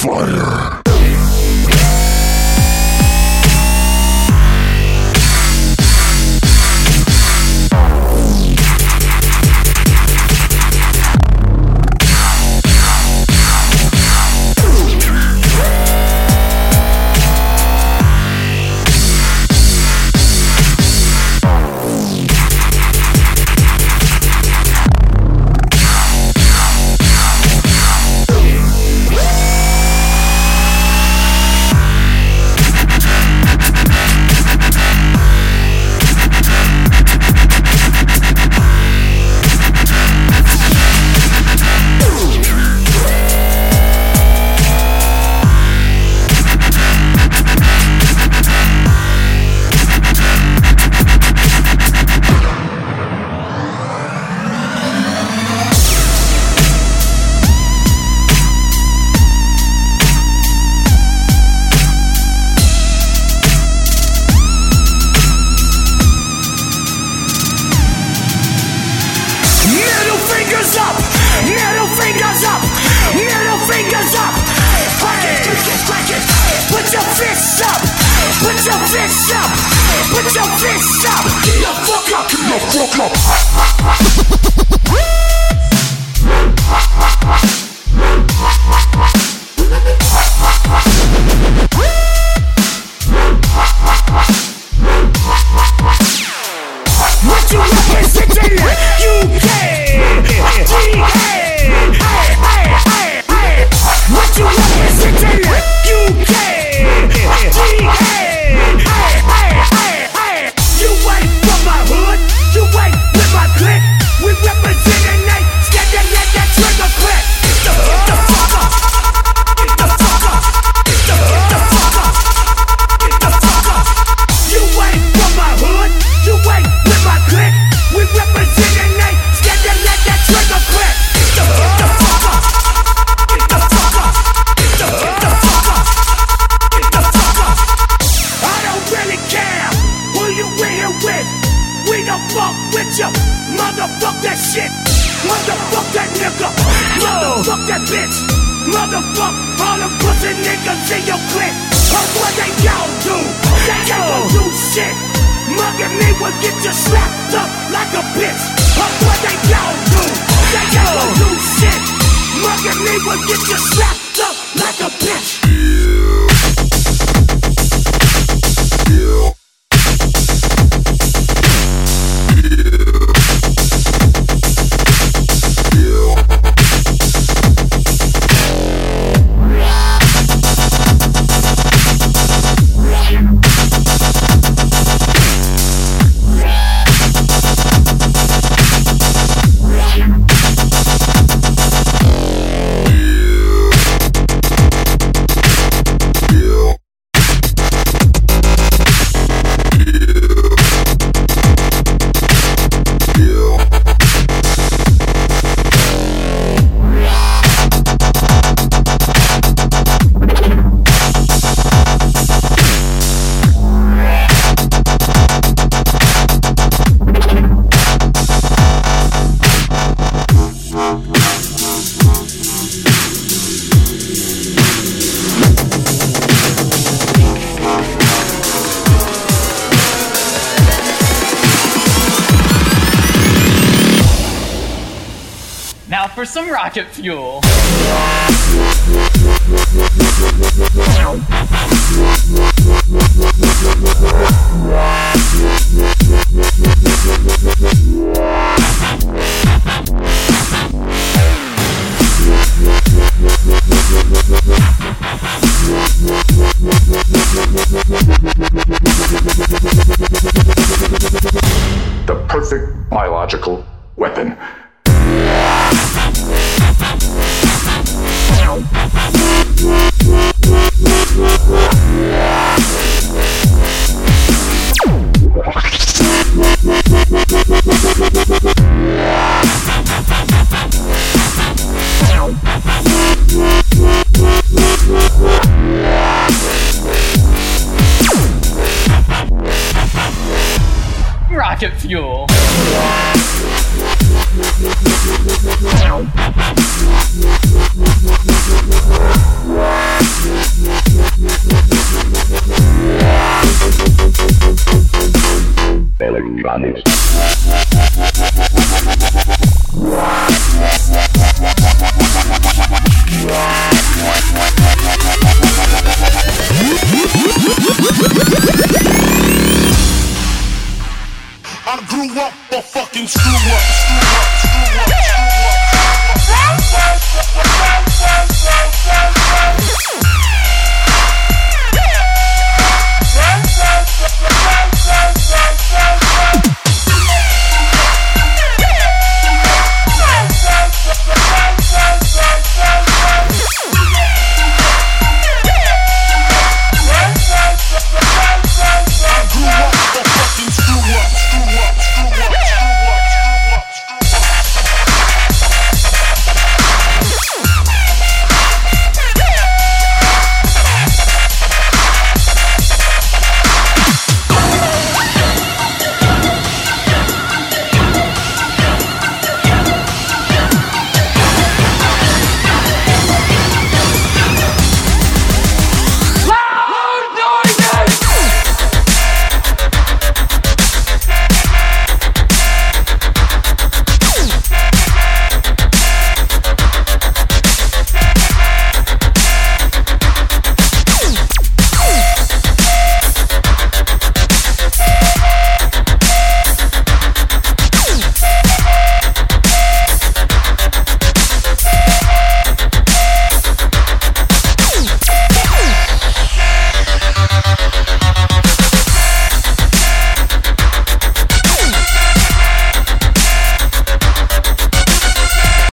fire. Fingers up. Put your fists up, put your fists up, put your fists up. Get the fuck up, get the fuck up. You. Motherfuck that shit. Motherfuck that nigga. Motherfuck that bitch. Motherfuck all the pussy niggas in your clique. Oh, what they gon' do? They gon' do shit. Mugging me will get you slapped up like a bitch. Oh, what they gon' do? They gon' do shit. Mugging me will get you slapped up like a bitch. Now for some rocket fuel. The perfect biological rocket fuel.